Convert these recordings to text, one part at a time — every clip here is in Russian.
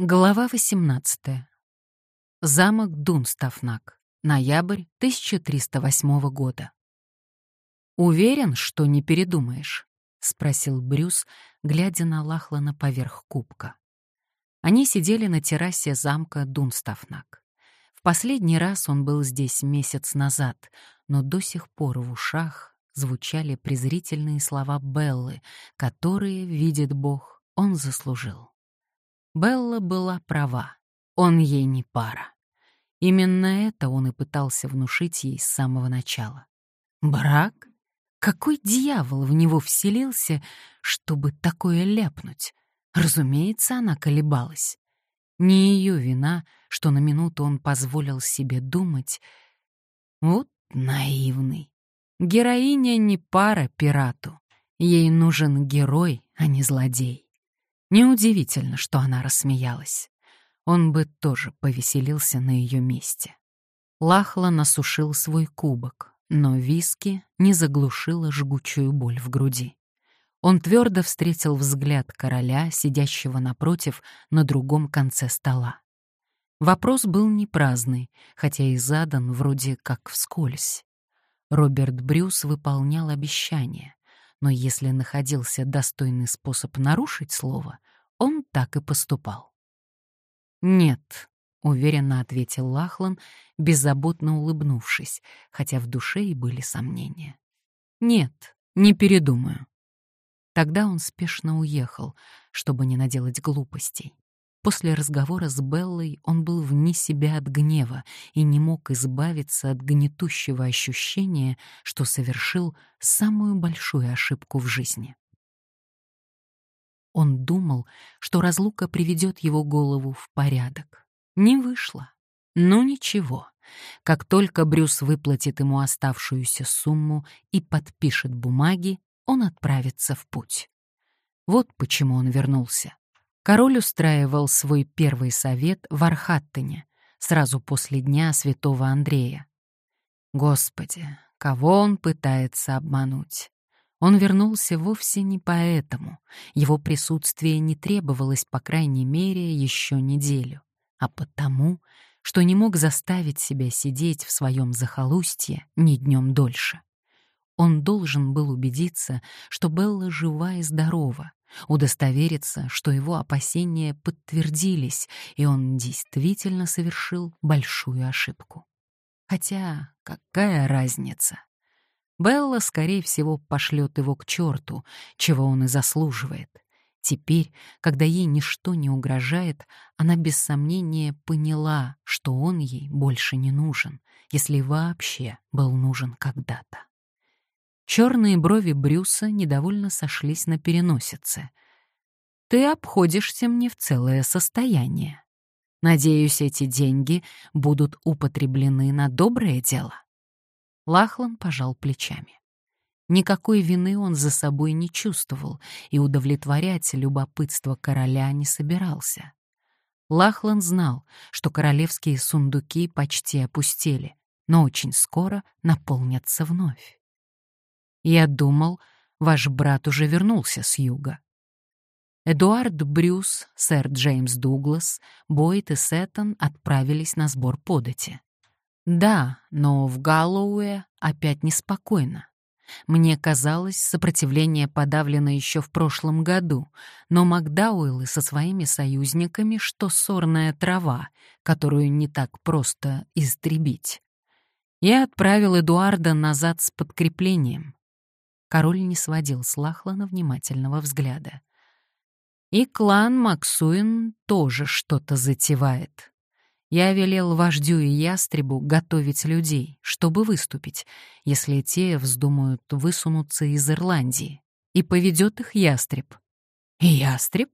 Глава 18. Замок Дунстафнак. Ноябрь 1308 года. «Уверен, что не передумаешь?» — спросил Брюс, глядя на Лахлана поверх кубка. Они сидели на террасе замка Дунстафнак. В последний раз он был здесь месяц назад, но до сих пор в ушах звучали презрительные слова Беллы, которые, видит Бог, он заслужил. Белла была права. Он ей не пара. Именно это он и пытался внушить ей с самого начала. Брак? Какой дьявол в него вселился, чтобы такое ляпнуть? Разумеется, она колебалась. Не ее вина, что на минуту он позволил себе думать. Вот наивный. Героиня не пара пирату. Ей нужен герой, а не злодей. Неудивительно, что она рассмеялась. Он бы тоже повеселился на ее месте. Лахла насушил свой кубок, но виски не заглушила жгучую боль в груди. Он твердо встретил взгляд короля, сидящего напротив на другом конце стола. Вопрос был не праздный, хотя и задан вроде как вскользь. Роберт Брюс выполнял обещание но если находился достойный способ нарушить слово, он так и поступал. «Нет», — уверенно ответил Лахлан, беззаботно улыбнувшись, хотя в душе и были сомнения. «Нет, не передумаю». Тогда он спешно уехал, чтобы не наделать глупостей. После разговора с Беллой он был вне себя от гнева и не мог избавиться от гнетущего ощущения, что совершил самую большую ошибку в жизни. Он думал, что разлука приведет его голову в порядок. Не вышло. Но ничего. Как только Брюс выплатит ему оставшуюся сумму и подпишет бумаги, он отправится в путь. Вот почему он вернулся. Король устраивал свой первый совет в Архаттене, сразу после дня святого Андрея. Господи, кого он пытается обмануть? Он вернулся вовсе не поэтому. Его присутствие не требовалось, по крайней мере, еще неделю, а потому, что не мог заставить себя сидеть в своем захолустье ни днем дольше. Он должен был убедиться, что Белла жива и здорова, удостовериться, что его опасения подтвердились, и он действительно совершил большую ошибку. Хотя какая разница? Белла, скорее всего, пошлет его к черту, чего он и заслуживает. Теперь, когда ей ничто не угрожает, она без сомнения поняла, что он ей больше не нужен, если вообще был нужен когда-то. Черные брови Брюса недовольно сошлись на переносице. «Ты обходишься мне в целое состояние. Надеюсь, эти деньги будут употреблены на доброе дело». Лахлан пожал плечами. Никакой вины он за собой не чувствовал и удовлетворять любопытство короля не собирался. Лахлан знал, что королевские сундуки почти опустели, но очень скоро наполнятся вновь. Я думал, ваш брат уже вернулся с юга. Эдуард Брюс, сэр Джеймс Дуглас, Бойт и Сеттон отправились на сбор подати. Да, но в Галлоуэ опять неспокойно. Мне казалось, сопротивление подавлено еще в прошлом году, но Макдауэллы со своими союзниками, что сорная трава, которую не так просто истребить. Я отправил Эдуарда назад с подкреплением. Король не сводил с Лахлана внимательного взгляда. И клан Максуин тоже что-то затевает. Я велел вождю и ястребу готовить людей, чтобы выступить, если те вздумают высунуться из Ирландии. И поведет их ястреб. Ястреб?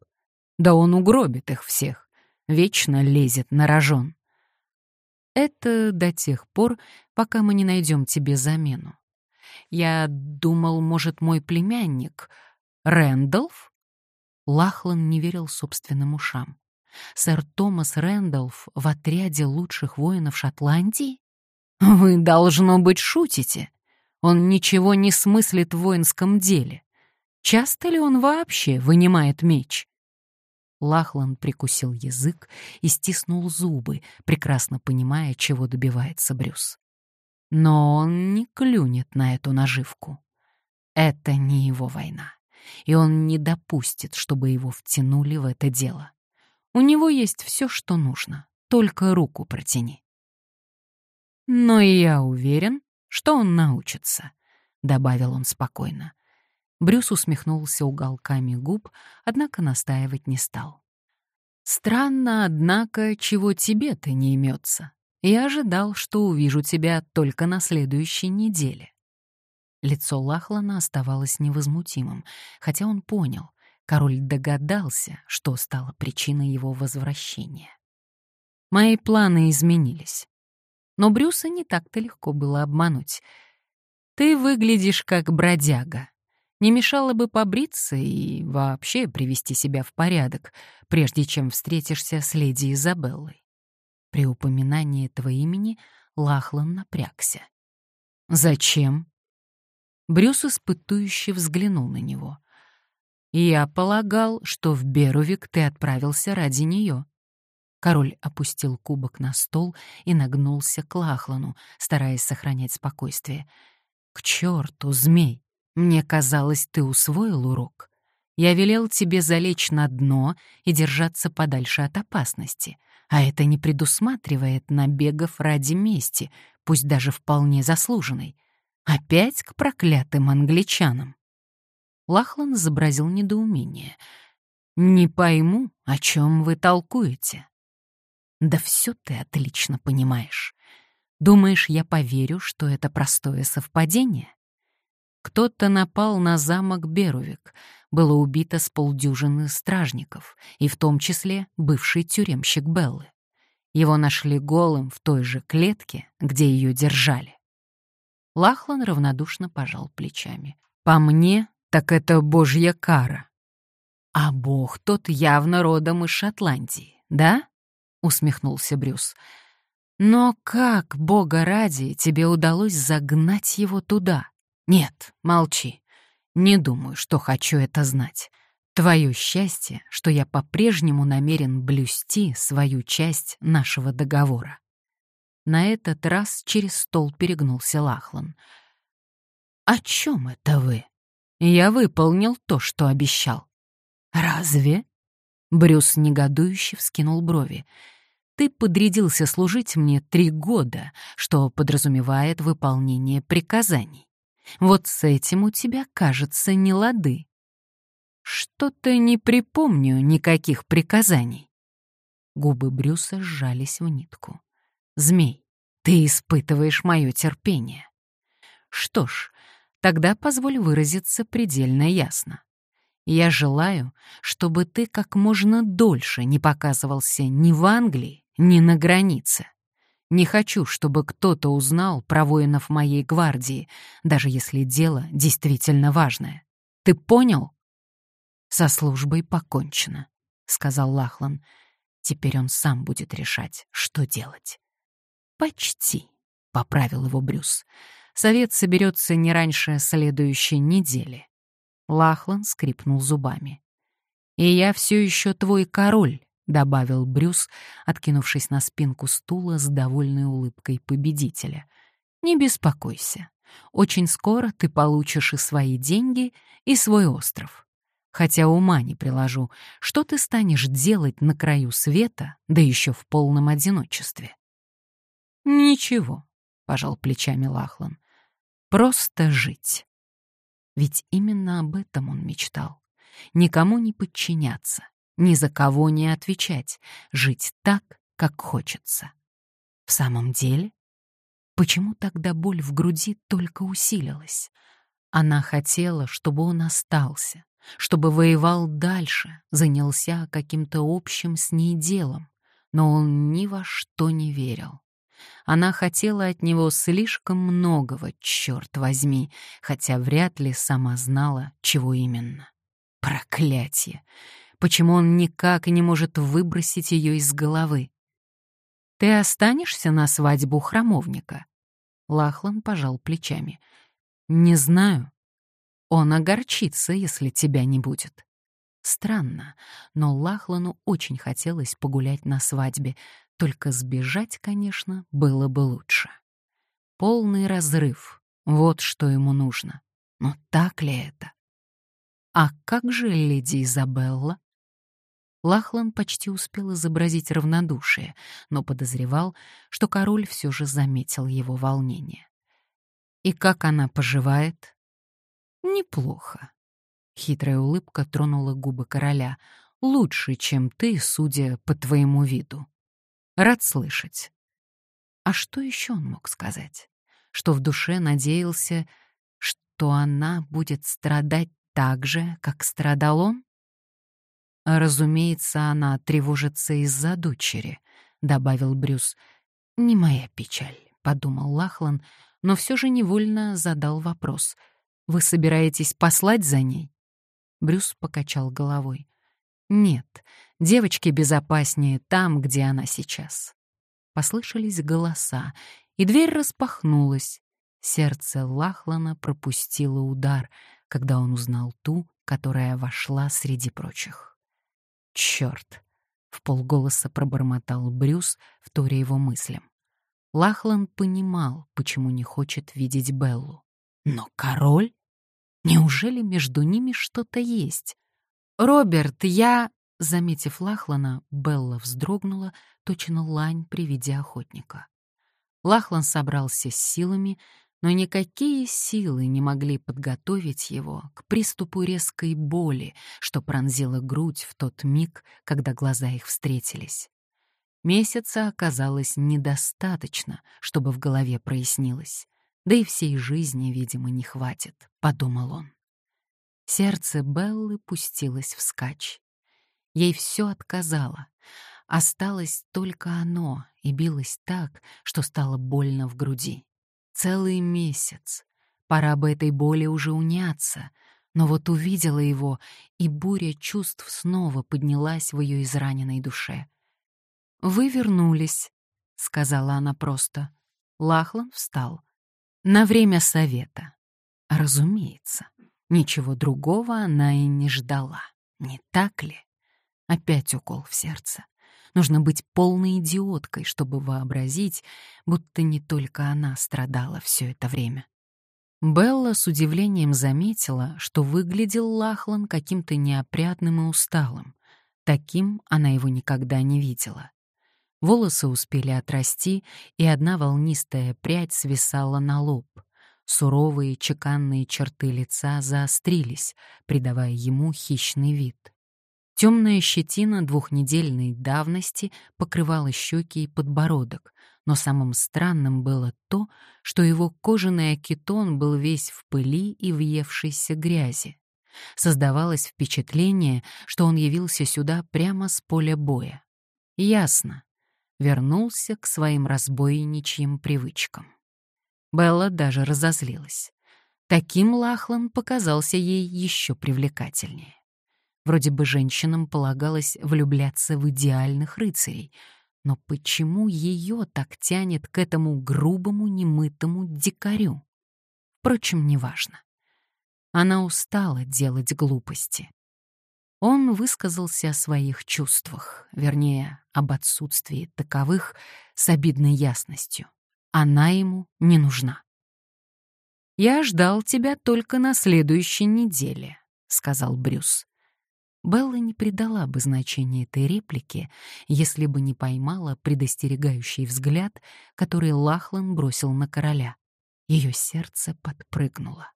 Да он угробит их всех. Вечно лезет на рожон. Это до тех пор, пока мы не найдем тебе замену. Я думал, может, мой племянник Рэндалф? Лахлан не верил собственным ушам. Сэр Томас Рэндалф в отряде лучших воинов Шотландии? Вы, должно быть, шутите. Он ничего не смыслит в воинском деле. Часто ли он вообще вынимает меч? Лахлан прикусил язык и стиснул зубы, прекрасно понимая, чего добивается Брюс. Но он не клюнет на эту наживку. Это не его война, и он не допустит, чтобы его втянули в это дело. У него есть все, что нужно, только руку протяни. Но я уверен, что он научится, добавил он спокойно. Брюс усмехнулся уголками губ, однако настаивать не стал. Странно, однако, чего тебе-то не имется. Я ожидал, что увижу тебя только на следующей неделе. Лицо Лахлана оставалось невозмутимым, хотя он понял, король догадался, что стало причиной его возвращения. Мои планы изменились. Но Брюса не так-то легко было обмануть. Ты выглядишь как бродяга. Не мешало бы побриться и вообще привести себя в порядок, прежде чем встретишься с леди Изабеллой. При упоминании этого имени Лахлан напрягся. «Зачем?» Брюс испытующе взглянул на него. «Я полагал, что в Берувик ты отправился ради нее». Король опустил кубок на стол и нагнулся к Лахлану, стараясь сохранять спокойствие. «К черту, змей! Мне казалось, ты усвоил урок. Я велел тебе залечь на дно и держаться подальше от опасности, а это не предусматривает набегов ради мести, пусть даже вполне заслуженной. Опять к проклятым англичанам. Лахлан изобразил недоумение. «Не пойму, о чем вы толкуете». «Да все ты отлично понимаешь. Думаешь, я поверю, что это простое совпадение?» Кто-то напал на замок Берувик, было убито с полдюжины стражников, и в том числе бывший тюремщик Беллы. Его нашли голым в той же клетке, где ее держали. Лахлан равнодушно пожал плечами. «По мне, так это божья кара». «А бог тот явно родом из Шотландии, да?» — усмехнулся Брюс. «Но как, бога ради, тебе удалось загнать его туда?» Нет, молчи. Не думаю, что хочу это знать. Твое счастье, что я по-прежнему намерен блюсти свою часть нашего договора. На этот раз через стол перегнулся Лахлан. «О чем это вы? Я выполнил то, что обещал». «Разве?» Брюс негодующе вскинул брови. «Ты подрядился служить мне три года, что подразумевает выполнение приказаний. Вот с этим у тебя, кажется, не лады. Что-то не припомню никаких приказаний. Губы Брюса сжались в нитку. Змей, ты испытываешь мое терпение. Что ж, тогда позволь выразиться предельно ясно. Я желаю, чтобы ты как можно дольше не показывался ни в Англии, ни на границе. Не хочу, чтобы кто-то узнал про воинов моей гвардии, даже если дело действительно важное. Ты понял? Со службой покончено, сказал Лахлан. Теперь он сам будет решать, что делать. Почти, поправил его Брюс. Совет соберется не раньше следующей недели. Лахлан скрипнул зубами. И я все еще твой король, — добавил Брюс, откинувшись на спинку стула с довольной улыбкой победителя. «Не беспокойся. Очень скоро ты получишь и свои деньги, и свой остров. Хотя ума не приложу, что ты станешь делать на краю света, да еще в полном одиночестве?» «Ничего», — пожал плечами Лахлан. «Просто жить». Ведь именно об этом он мечтал. Никому не подчиняться, ни за кого не отвечать, жить так, как хочется. В самом деле? Почему тогда боль в груди только усилилась? Она хотела, чтобы он остался, чтобы воевал дальше, занялся каким-то общим с ней делом, но он ни во что не верил. Она хотела от него слишком многого, черт возьми, хотя вряд ли сама знала, чего именно. Проклятие! Почему он никак не может выбросить ее из головы. «Ты останешься на свадьбу храмовника?» Лахлан пожал плечами. «Не знаю. Он огорчится, если тебя не будет». Странно, но Лахлану очень хотелось погулять на свадьбе, только сбежать, конечно, было бы лучше. Полный разрыв — вот что ему нужно. Но так ли это? А как же леди Изабелла? Лахлан почти успел изобразить равнодушие, но подозревал, что король все же заметил его волнение. «И как она поживает?» «Неплохо». Хитрая улыбка тронула губы короля. «Лучше, чем ты, судя по твоему виду. Рад слышать». А что еще он мог сказать? Что в душе надеялся, что она будет страдать так же, как страдал он? Разумеется, она тревожится из-за дочери, добавил Брюс. Не моя печаль, подумал Лахлан, но все же невольно задал вопрос. Вы собираетесь послать за ней? Брюс покачал головой. Нет, девочке безопаснее там, где она сейчас. Послышались голоса, и дверь распахнулась. Сердце Лахлана пропустило удар, когда он узнал ту, которая вошла среди прочих. «Чёрт!» — в полголоса пробормотал Брюс, вторя его мыслям. Лахлан понимал, почему не хочет видеть Беллу. Но король? Неужели между ними что-то есть? «Роберт, я...» Заметив Лахлана, Белла вздрогнула, точно лань при виде охотника. Лахлан собрался с силами, но никакие силы не могли подготовить его к приступу резкой боли, что пронзила грудь в тот миг, когда глаза их встретились. Месяца оказалось недостаточно, чтобы в голове прояснилось. Да и всей жизни, видимо, не хватит, — подумал он. Сердце Беллы пустилось вскачь. Ей все отказало. Осталось только оно и билось так, что стало больно в груди. Целый месяц. Пора бы этой боли уже уняться. Но вот увидела его, и буря чувств снова поднялась в ее израненной душе. «Вы вернулись», — сказала она просто. Лахлан встал. «На время совета». Разумеется, ничего другого она и не ждала. Не так ли? Опять укол в сердце. Нужно быть полной идиоткой, чтобы вообразить, будто не только она страдала все это время. Белла с удивлением заметила, что выглядел Лахлан каким-то неопрятным и усталым. Таким она его никогда не видела. Волосы успели отрасти, и одна волнистая прядь свисала на лоб. Суровые чеканные черты лица заострились, придавая ему хищный вид. Темная щетина двухнедельной давности покрывала щеки и подбородок, но самым странным было то, что его кожаный акетон был весь в пыли и въевшейся грязи. Создавалось впечатление, что он явился сюда прямо с поля боя. Ясно, вернулся к своим разбойничьим привычкам. Белла даже разозлилась. Таким Лахлан показался ей еще привлекательнее. Вроде бы женщинам полагалось влюбляться в идеальных рыцарей, но почему ее так тянет к этому грубому, немытому дикарю? Впрочем, неважно. Она устала делать глупости. Он высказался о своих чувствах, вернее, об отсутствии таковых с обидной ясностью. Она ему не нужна. «Я ждал тебя только на следующей неделе», — сказал Брюс. Белла не придала бы значения этой реплике, если бы не поймала предостерегающий взгляд, который Лахлан бросил на короля. Ее сердце подпрыгнуло.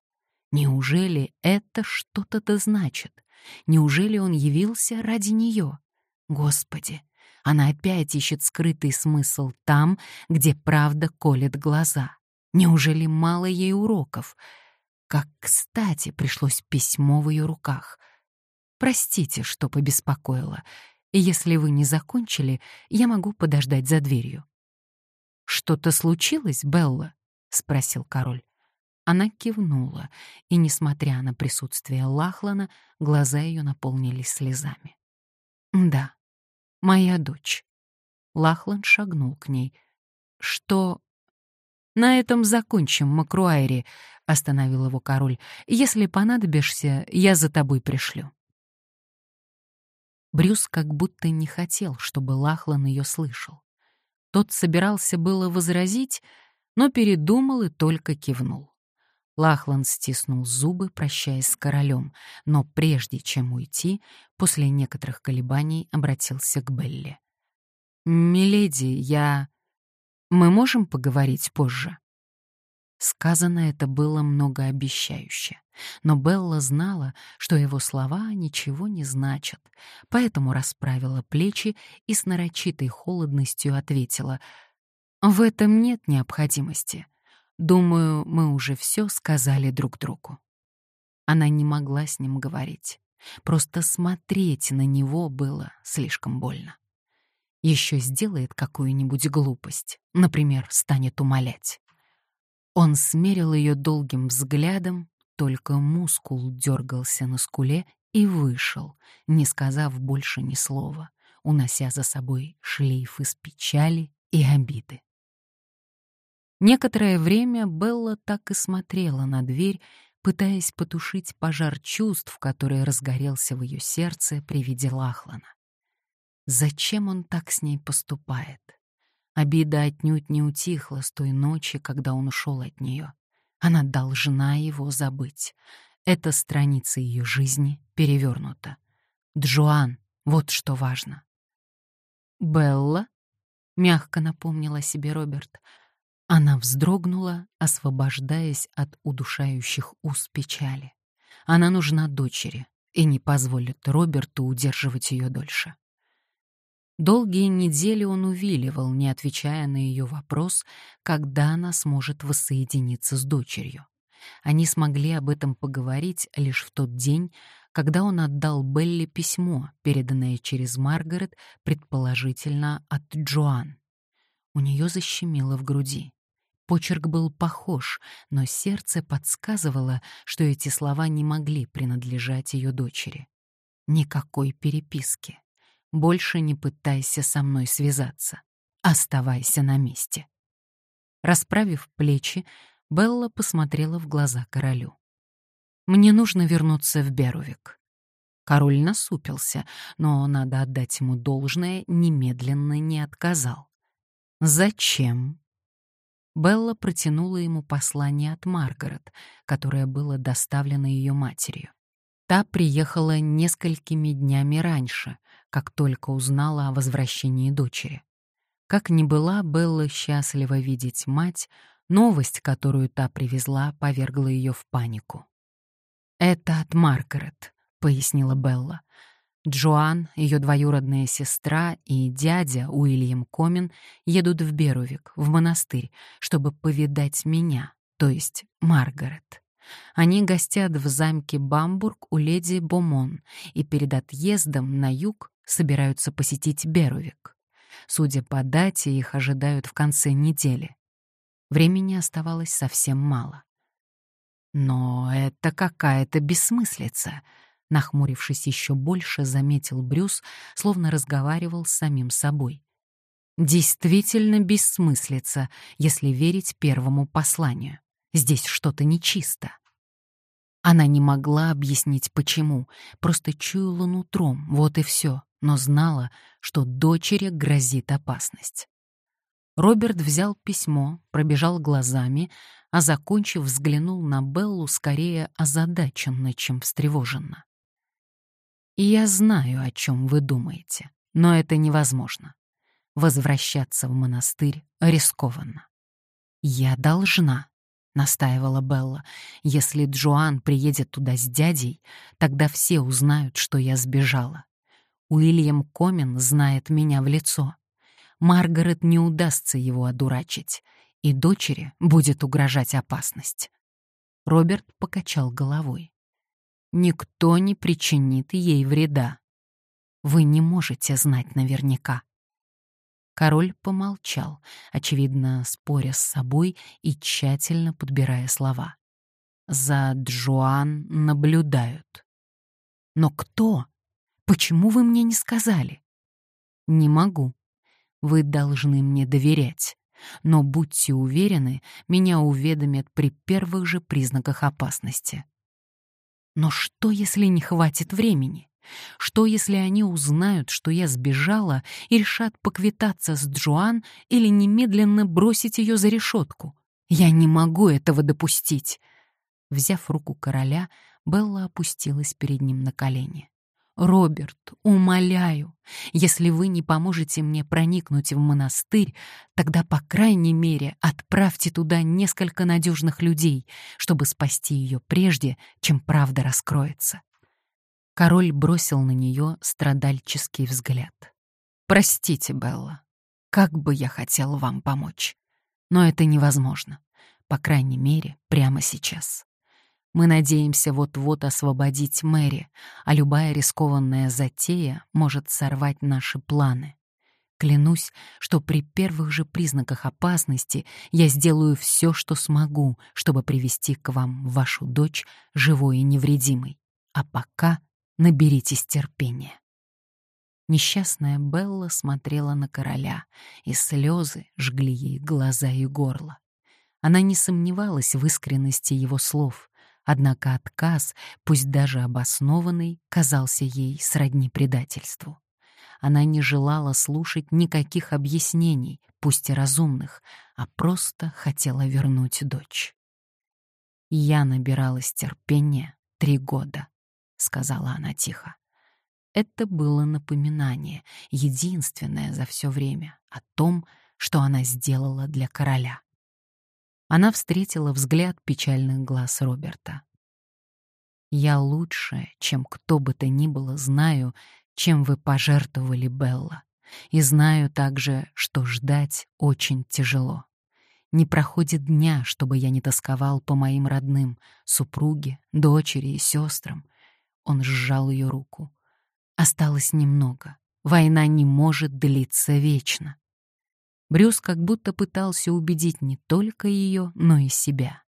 Неужели это что-то-то значит? Неужели он явился ради нее? Господи, она опять ищет скрытый смысл там, где правда колет глаза. Неужели мало ей уроков? Как кстати пришлось письмо в ее руках. Простите, что побеспокоила. Если вы не закончили, я могу подождать за дверью. Что-то случилось, Белла? спросил король. Она кивнула, и, несмотря на присутствие Лахлана, глаза ее наполнились слезами. «Да, моя дочь». Лахлан шагнул к ней. «Что...» «На этом закончим, Макруайри», — остановил его король. «Если понадобишься, я за тобой пришлю». Брюс как будто не хотел, чтобы Лахлан ее слышал. Тот собирался было возразить, но передумал и только кивнул. Лахлан стиснул зубы, прощаясь с королем, но прежде чем уйти, после некоторых колебаний обратился к Белли. «Миледи, я... Мы можем поговорить позже?» Сказано это было многообещающе, но Белла знала, что его слова ничего не значат, поэтому расправила плечи и с нарочитой холодностью ответила «В этом нет необходимости. Думаю, мы уже все сказали друг другу». Она не могла с ним говорить. Просто смотреть на него было слишком больно. Еще сделает какую-нибудь глупость, например, станет умолять. Он смерил ее долгим взглядом, только мускул дергался на скуле и вышел, не сказав больше ни слова, унося за собой шлейф из печали и обиды. Некоторое время Белла так и смотрела на дверь, пытаясь потушить пожар чувств, который разгорелся в ее сердце при виде Лахлана. Зачем он так с ней поступает? Обида отнюдь не утихла с той ночи, когда он ушел от нее. Она должна его забыть. Эта страница ее жизни перевернута. Джоан, вот что важно. «Белла?» — мягко напомнила себе Роберт. Она вздрогнула, освобождаясь от удушающих уз печали. Она нужна дочери и не позволит Роберту удерживать ее дольше. Долгие недели он увиливал, не отвечая на ее вопрос, когда она сможет воссоединиться с дочерью. Они смогли об этом поговорить лишь в тот день, когда он отдал Белли письмо, переданное через Маргарет, предположительно от Джоан. У нее защемило в груди. Почерк был похож, но сердце подсказывало, что эти слова не могли принадлежать ее дочери. Никакой переписки. Больше не пытайся со мной связаться. Оставайся на месте. Расправив плечи, Белла посмотрела в глаза королю. «Мне нужно вернуться в Берувик». Король насупился, но, надо отдать ему должное, немедленно не отказал. «Зачем?» Белла протянула ему послание от Маргарет, которое было доставлено ее матерью. Та приехала несколькими днями раньше, как только узнала о возвращении дочери. Как ни была Белла счастлива видеть мать, новость, которую та привезла, повергла ее в панику. «Это от Маргарет», — пояснила Белла. Джоан, ее двоюродная сестра и дядя Уильям Комин едут в Берувик, в монастырь, чтобы повидать меня, то есть Маргарет. Они гостят в замке Бамбург у леди Бомон и перед отъездом на юг собираются посетить Берувик. Судя по дате, их ожидают в конце недели. Времени оставалось совсем мало. Но это какая-то бессмыслица, нахмурившись еще больше, заметил Брюс, словно разговаривал с самим собой. Действительно бессмыслица, если верить первому посланию. Здесь что-то нечисто. Она не могла объяснить, почему, просто чуяла нутром, вот и все, но знала, что дочери грозит опасность. Роберт взял письмо, пробежал глазами, а, закончив, взглянул на Беллу скорее озадаченно, чем встревоженно. «Я знаю, о чем вы думаете, но это невозможно. Возвращаться в монастырь рискованно. Я должна, настаивала Белла. Если Джоан приедет туда с дядей, тогда все узнают, что я сбежала. Уильям Комин знает меня в лицо. Маргарет не удастся его одурачить, и дочери будет угрожать опасность. Роберт покачал головой. Никто не причинит ей вреда. Вы не можете знать наверняка. Король помолчал, очевидно, споря с собой и тщательно подбирая слова. За Джоан наблюдают. Но кто? Почему вы мне не сказали? Не могу. Вы должны мне доверять. Но будьте уверены, меня уведомят при первых же признаках опасности. Но что, если не хватит времени? Что, если они узнают, что я сбежала, и решат поквитаться с Джоан или немедленно бросить ее за решетку? Я не могу этого допустить. Взяв руку короля, Белла опустилась перед ним на колени. «Роберт, умоляю, если вы не поможете мне проникнуть в монастырь, тогда, по крайней мере, отправьте туда несколько надежных людей, чтобы спасти ее прежде, чем правда раскроется». Король бросил на нее страдальческий взгляд. «Простите, Белла, как бы я хотел вам помочь, но это невозможно, по крайней мере, прямо сейчас». Мы надеемся вот-вот освободить Мэри, а любая рискованная затея может сорвать наши планы. Клянусь, что при первых же признаках опасности я сделаю все, что смогу, чтобы привести к вам вашу дочь живой и невредимой. А пока наберитесь терпения. Несчастная Белла смотрела на короля, и слезы жгли ей глаза и горло. Она не сомневалась в искренности его слов, Однако отказ, пусть даже обоснованный, казался ей сродни предательству. Она не желала слушать никаких объяснений, пусть и разумных, а просто хотела вернуть дочь. «Я набиралась терпения три года», — сказала она тихо. Это было напоминание, единственное за все время, о том, что она сделала для короля. Она встретила взгляд печальных глаз Роберта. «Я лучше, чем кто бы то ни было, знаю, чем вы пожертвовали, Белла, и знаю также, что ждать очень тяжело. Не проходит дня, чтобы я не тосковал по моим родным, супруге, дочери и сестрам». Он сжал ее руку. «Осталось немного. Война не может длиться вечно. Брюс как будто пытался убедить не только ее, но и себя.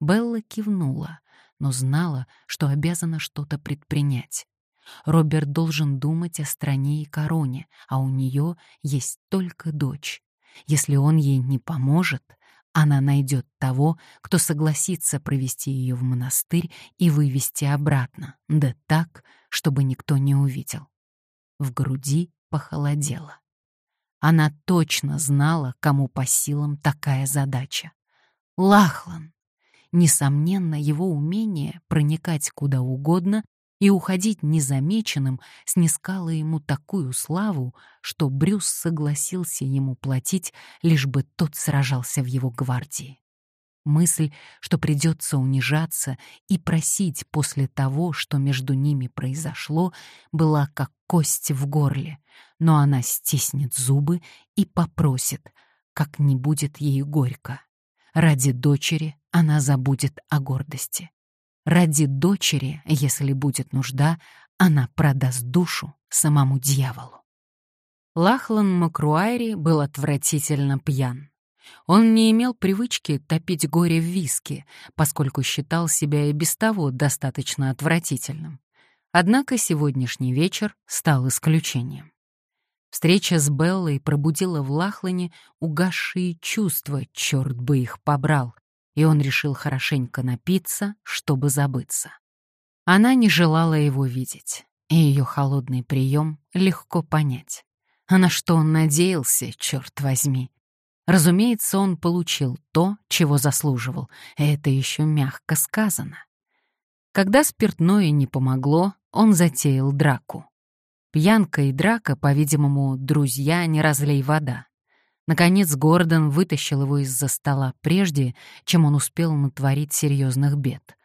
Белла кивнула, но знала, что обязана что-то предпринять. Роберт должен думать о стране и короне, а у нее есть только дочь. Если он ей не поможет, она найдет того, кто согласится провести ее в монастырь и вывести обратно, да так, чтобы никто не увидел. В груди похолодело. Она точно знала, кому по силам такая задача. Лахлан. Несомненно, его умение проникать куда угодно и уходить незамеченным снискало ему такую славу, что Брюс согласился ему платить, лишь бы тот сражался в его гвардии. Мысль, что придется унижаться и просить после того, что между ними произошло, была как кость в горле, но она стиснет зубы и попросит, как не будет ей горько. Ради дочери она забудет о гордости. Ради дочери, если будет нужда, она продаст душу самому дьяволу. Лахлан Макруайри был отвратительно пьян. Он не имел привычки топить горе в виски, поскольку считал себя и без того достаточно отвратительным. Однако сегодняшний вечер стал исключением. Встреча с Беллой пробудила в Лахлане угасшие чувства, черт бы их побрал, и он решил хорошенько напиться, чтобы забыться. Она не желала его видеть, и ее холодный прием легко понять. А на что он надеялся, черт возьми? Разумеется, он получил то, чего заслуживал, это еще мягко сказано. Когда спиртное не помогло, он затеял драку. Пьянка и драка, по-видимому, друзья, не разлей вода. Наконец Гордон вытащил его из-за стола прежде, чем он успел натворить серьезных бед.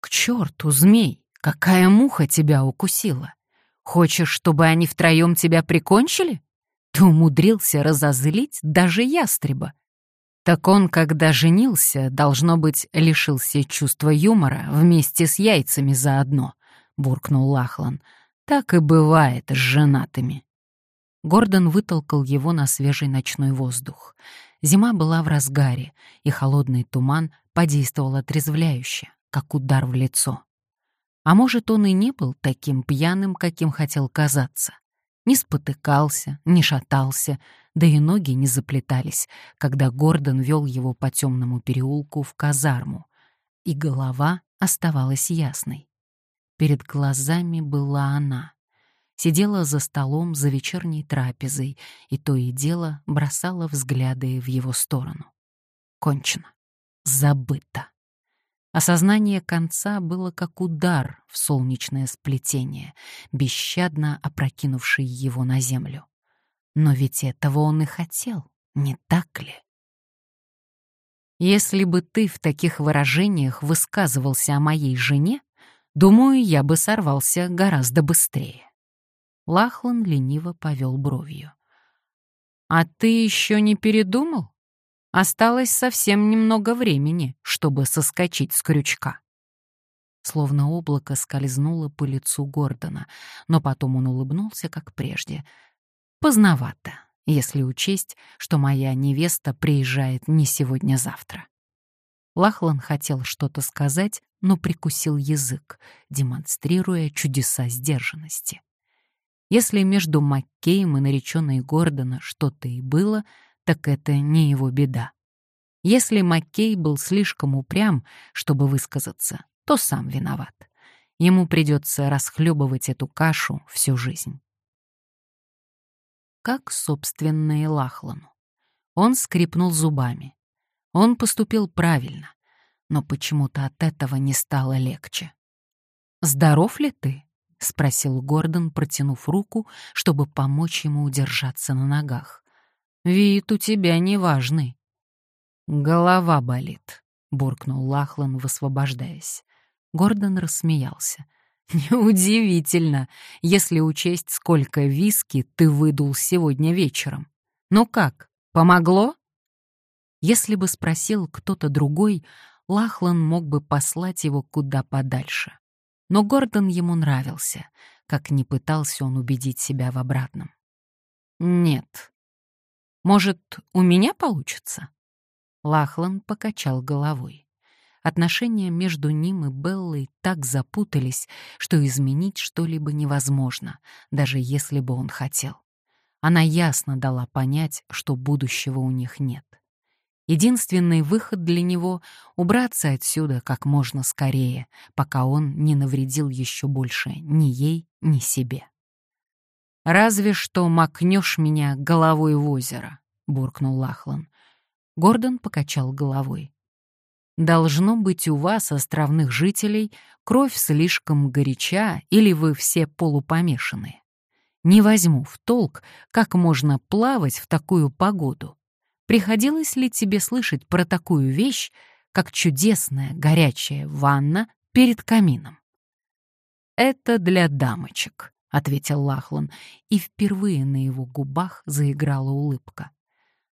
«К черту, змей! Какая муха тебя укусила? Хочешь, чтобы они втроем тебя прикончили?» Ты умудрился разозлить даже ястреба. Так он, когда женился, должно быть, лишился чувства юмора вместе с яйцами заодно, — буркнул Лахлан. Так и бывает с женатыми. Гордон вытолкал его на свежий ночной воздух. Зима была в разгаре, и холодный туман подействовал отрезвляюще, как удар в лицо. А может, он и не был таким пьяным, каким хотел казаться не спотыкался, не шатался, да и ноги не заплетались, когда Гордон вел его по темному переулку в казарму, и голова оставалась ясной. перед глазами была она. Сидела за столом за вечерней трапезой и то и дело бросала взгляды в его сторону. Кончено. Забыто. Осознание конца было как удар в солнечное сплетение, бесщадно опрокинувший его на землю. Но ведь этого он и хотел, не так ли? Если бы ты в таких выражениях высказывался о моей жене, думаю, я бы сорвался гораздо быстрее. Лахлан лениво повел бровью. А ты еще не передумал? Осталось совсем немного времени, чтобы соскочить с крючка. Словно облако скользнуло по лицу Гордона, но потом он улыбнулся, как прежде. Поздновато, если учесть, что моя невеста приезжает не сегодня-завтра. Лахлан хотел что-то сказать, но прикусил язык, демонстрируя чудеса сдержанности. Если между Маккеем и нареченной Гордона что-то и было, так это не его беда. Если Маккей был слишком упрям, чтобы высказаться, то сам виноват. Ему придется расхлебывать эту кашу всю жизнь. Как, собственно, и Лахлану. Он скрипнул зубами. Он поступил правильно, но почему-то от этого не стало легче. «Здоров ли ты?» — спросил Гордон, протянув руку, чтобы помочь ему удержаться на ногах. Вид у тебя неважный. Голова болит, буркнул Лахлан, высвобождаясь. Гордон рассмеялся. Неудивительно, если учесть, сколько виски ты выдул сегодня вечером. Ну как, помогло? Если бы спросил кто-то другой, Лахлан мог бы послать его куда подальше. Но Гордон ему нравился, как не пытался он убедить себя в обратном. Нет, может, у меня получится?» Лахлан покачал головой. Отношения между ним и Беллой так запутались, что изменить что-либо невозможно, даже если бы он хотел. Она ясно дала понять, что будущего у них нет. Единственный выход для него — убраться отсюда как можно скорее, пока он не навредил еще больше ни ей, ни себе. «Разве что макнешь меня головой в озеро», — буркнул Лахлан. Гордон покачал головой. «Должно быть у вас, островных жителей, кровь слишком горяча или вы все полупомешанные. Не возьму в толк, как можно плавать в такую погоду. Приходилось ли тебе слышать про такую вещь, как чудесная горячая ванна перед камином?» «Это для дамочек», — ответил Лахлан, и впервые на его губах заиграла улыбка.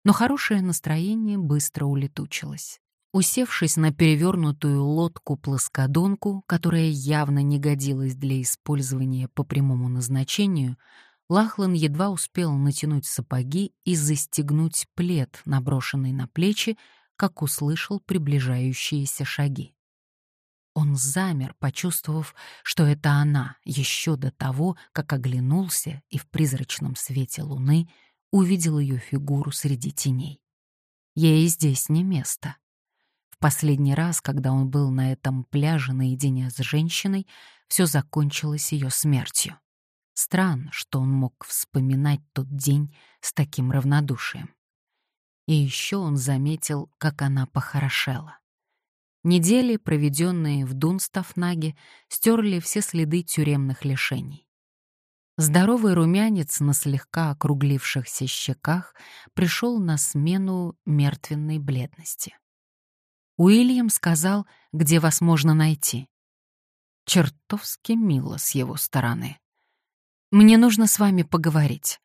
Но хорошее настроение быстро улетучилось. Усевшись на перевернутую лодку-плоскодонку, которая явно не годилась для использования по прямому назначению, Лахлан едва успел натянуть сапоги и застегнуть плед, наброшенный на плечи, как услышал приближающиеся шаги. Он замер, почувствовав, что это она, еще до того, как оглянулся и в призрачном свете луны увидел ее фигуру среди теней. Ей здесь не место. В последний раз, когда он был на этом пляже наедине с женщиной, все закончилось ее смертью. Странно, что он мог вспоминать тот день с таким равнодушием. И еще он заметил, как она похорошела. Недели, проведенные в Дунстафнаге, стерли все следы тюремных лишений. Здоровый румянец на слегка округлившихся щеках пришел на смену мертвенной бледности. Уильям сказал, где вас можно найти. Чертовски мило с его стороны. «Мне нужно с вами поговорить».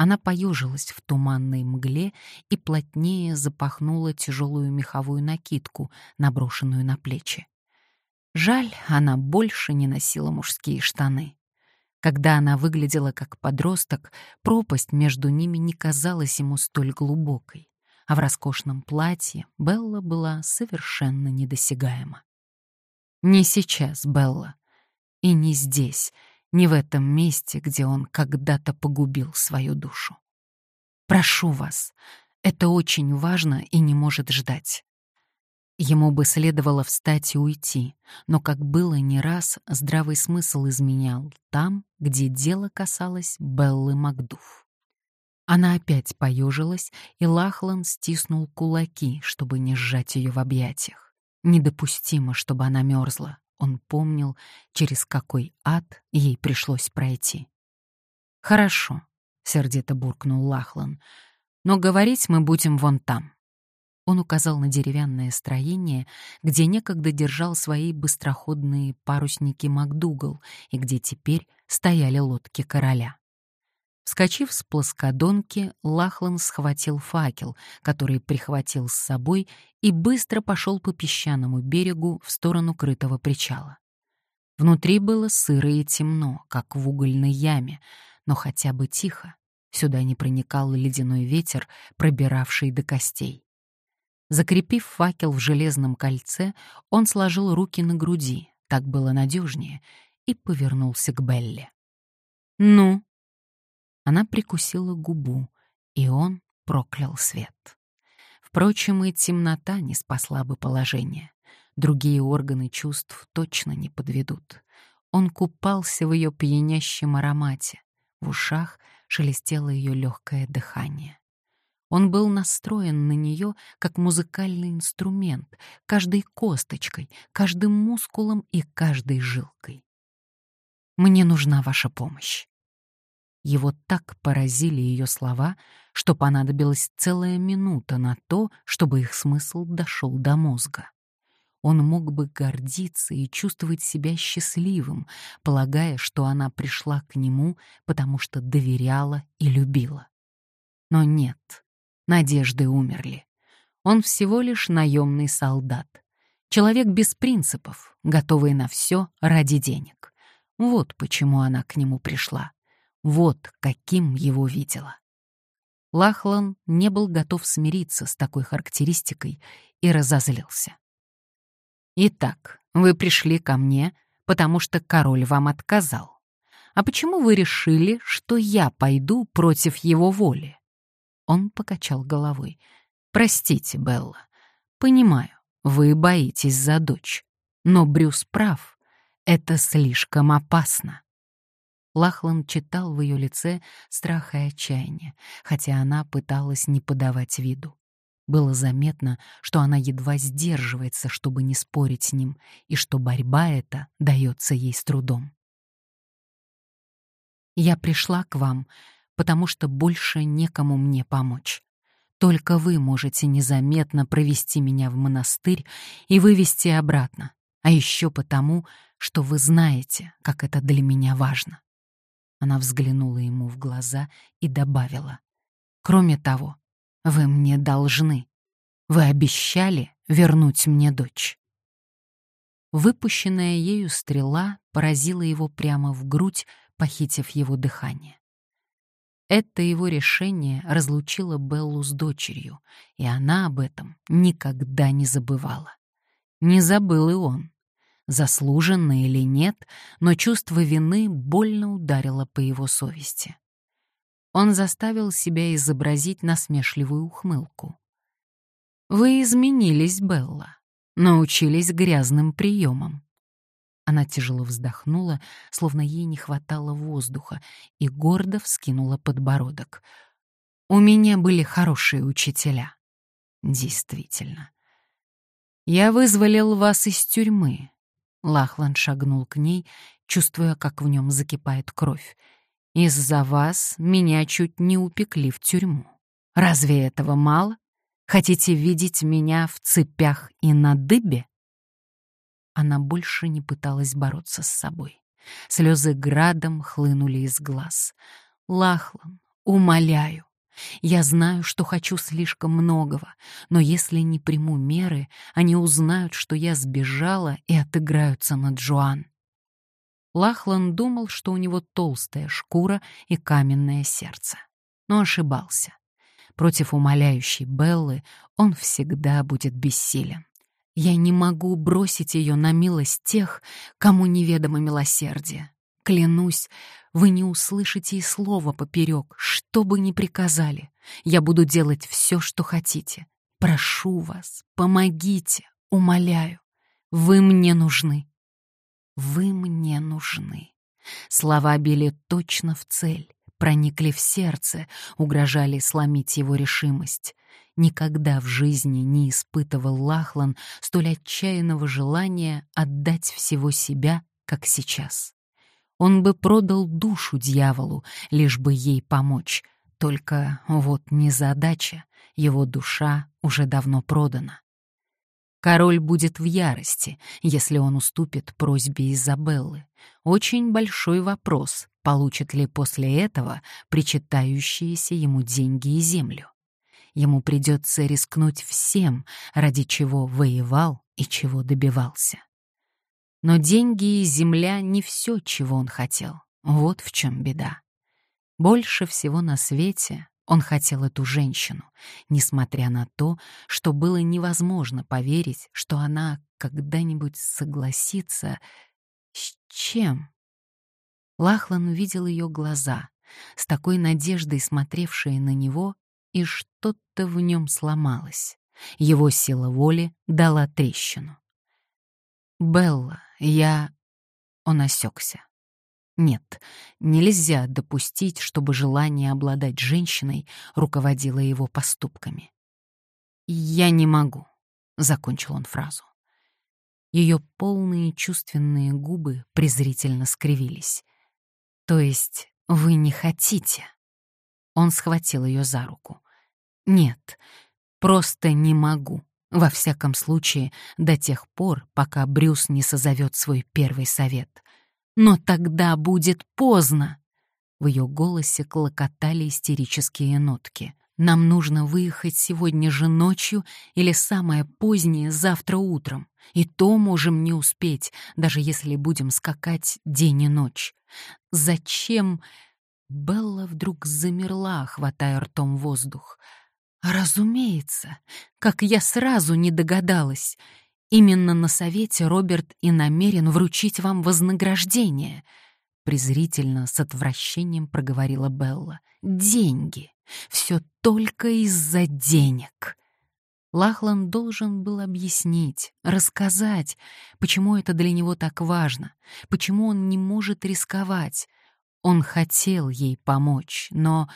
Она поюжилась в туманной мгле и плотнее запахнула тяжелую меховую накидку, наброшенную на плечи. Жаль, она больше не носила мужские штаны. Когда она выглядела как подросток, пропасть между ними не казалась ему столь глубокой, а в роскошном платье Белла была совершенно недосягаема. Не сейчас, Белла, и не здесь, не в этом месте, где он когда-то погубил свою душу. Прошу вас, это очень важно и не может ждать. Ему бы следовало встать и уйти, но, как было не раз, здравый смысл изменял там, где дело касалось Беллы Макдуф. Она опять поежилась, и Лахлан стиснул кулаки, чтобы не сжать ее в объятиях. Недопустимо, чтобы она мерзла. Он помнил, через какой ад ей пришлось пройти. «Хорошо», — сердито буркнул Лахлан, — «но говорить мы будем вон там». Он указал на деревянное строение, где некогда держал свои быстроходные парусники МакДугал и где теперь стояли лодки короля. Вскочив с плоскодонки, Лахлан схватил факел, который прихватил с собой, и быстро пошел по песчаному берегу в сторону крытого причала. Внутри было сыро и темно, как в угольной яме, но хотя бы тихо. Сюда не проникал ледяной ветер, пробиравший до костей. Закрепив факел в железном кольце, он сложил руки на груди, так было надежнее, и повернулся к Белле. «Ну?» Она прикусила губу, и он проклял свет. Впрочем, и темнота не спасла бы положение. Другие органы чувств точно не подведут. Он купался в ее пьянящем аромате. В ушах шелестело ее легкое дыхание. Он был настроен на нее как музыкальный инструмент, каждой косточкой, каждым мускулом и каждой жилкой. «Мне нужна ваша помощь». Его так поразили ее слова, что понадобилась целая минута на то, чтобы их смысл дошел до мозга. Он мог бы гордиться и чувствовать себя счастливым, полагая, что она пришла к нему, потому что доверяла и любила. Но нет, надежды умерли. Он всего лишь наемный солдат. Человек без принципов, готовый на все ради денег. Вот почему она к нему пришла. Вот каким его видела. Лахлан не был готов смириться с такой характеристикой и разозлился. «Итак, вы пришли ко мне, потому что король вам отказал. А почему вы решили, что я пойду против его воли?» Он покачал головой. «Простите, Белла. Понимаю, вы боитесь за дочь. Но Брюс прав. Это слишком опасно». Лахлан читал в ее лице страх и отчаяние, хотя она пыталась не подавать виду. Было заметно, что она едва сдерживается, чтобы не спорить с ним, и что борьба эта дается ей с трудом. «Я пришла к вам, потому что больше некому мне помочь. Только вы можете незаметно провести меня в монастырь и вывести обратно, а еще потому, что вы знаете, как это для меня важно». Она взглянула ему в глаза и добавила. «Кроме того, вы мне должны. Вы обещали вернуть мне дочь». Выпущенная ею стрела поразила его прямо в грудь, похитив его дыхание. Это его решение разлучило Беллу с дочерью, и она об этом никогда не забывала. Не забыл и он. Заслуженно или нет, но чувство вины больно ударило по его совести. Он заставил себя изобразить насмешливую ухмылку. «Вы изменились, Белла, научились грязным приемам. Она тяжело вздохнула, словно ей не хватало воздуха, и гордо вскинула подбородок. «У меня были хорошие учителя». «Действительно». «Я вызволил вас из тюрьмы». Лахлан шагнул к ней, чувствуя, как в нем закипает кровь. «Из-за вас меня чуть не упекли в тюрьму. Разве этого мало? Хотите видеть меня в цепях и на дыбе?» Она больше не пыталась бороться с собой. Слезы градом хлынули из глаз. «Лахлан, умоляю, я знаю, что хочу слишком многого, но если не приму меры, они узнают, что я сбежала и отыграются на Джоан». Лахлан думал, что у него толстая шкура и каменное сердце. Но ошибался. Против умоляющей Беллы он всегда будет бессилен. Я не могу бросить ее на милость тех, кому неведомо милосердие. Клянусь, вы не услышите и слова поперек, что бы ни приказали. Я буду делать все, что хотите. Прошу вас, помогите, умоляю, вы мне нужны. Вы мне нужны. Слова били точно в цель, проникли в сердце, угрожали сломить его решимость. Никогда в жизни не испытывал Лахлан столь отчаянного желания отдать всего себя, как сейчас. Он бы продал душу дьяволу, лишь бы ей помочь. Только вот незадача, его душа уже давно продана. Король будет в ярости, если он уступит просьбе Изабеллы. Очень большой вопрос, получит ли после этого причитающиеся ему деньги и землю. Ему придется рискнуть всем, ради чего воевал и чего добивался. Но деньги и земля — не все, чего он хотел. Вот в чем беда. Больше всего на свете он хотел эту женщину, несмотря на то, что было невозможно поверить, что она когда-нибудь согласится с чем. Лахлан увидел ее глаза, с такой надеждой смотревшие на него, и что-то в нем сломалось. Его сила воли дала трещину. «Белла, я...» Он осекся. Нет, нельзя допустить, чтобы желание обладать женщиной руководило его поступками. «Я не могу», — закончил он фразу. Ее полные чувственные губы презрительно скривились. «То есть вы не хотите?» Он схватил ее за руку. «Нет, просто не могу. Во всяком случае, до тех пор, пока Брюс не созовет свой первый совет. Но тогда будет поздно. В ее голосе клокотали истерические нотки. Нам нужно выехать сегодня же ночью или самое позднее завтра утром. И то можем не успеть, даже если будем скакать день и ночь. Зачем? Белла вдруг замерла, хватая ртом воздух. Разумеется, как я сразу не догадалась. Именно на совете Роберт и намерен вручить вам вознаграждение. Презрительно, с отвращением проговорила Белла. Деньги. Все только из-за денег. Лахлан должен был объяснить, рассказать, почему это для него так важно, почему он не может рисковать. Он хотел ей помочь, но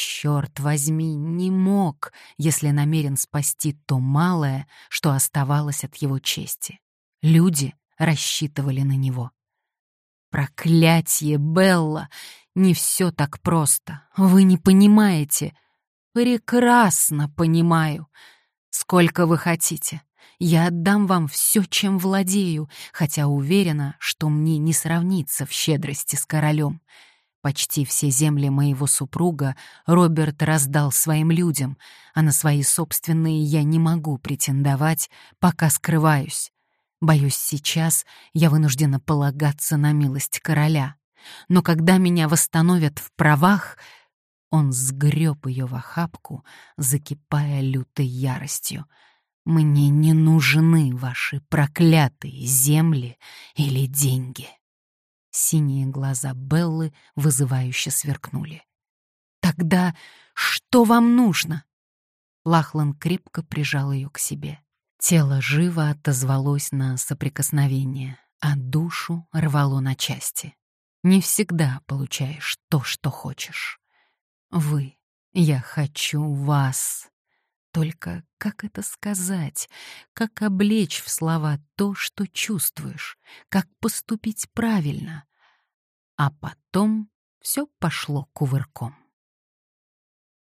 Черт возьми, не мог, если намерен спасти то малое, что оставалось от его чести. Люди рассчитывали на него. Проклятие, Белла! Не все так просто. Вы не понимаете. Прекрасно понимаю. Сколько вы хотите. Я отдам вам все, чем владею, хотя уверена, что мне не сравнится в щедрости с королем. Почти все земли моего супруга Роберт раздал своим людям, а на свои собственные я не могу претендовать, пока скрываюсь. Боюсь, сейчас я вынуждена полагаться на милость короля. Но когда меня восстановят в правах, он сгреб ее в охапку, закипая лютой яростью. «Мне не нужны ваши проклятые земли или деньги». Синие глаза Беллы вызывающе сверкнули. «Тогда что вам нужно?» Лахлан крепко прижал ее к себе. Тело живо отозвалось на соприкосновение, а душу рвало на части. Не всегда получаешь то, что хочешь. Вы, я хочу вас. Только как это сказать? Как облечь в слова то, что чувствуешь? Как поступить правильно? А потом все пошло кувырком.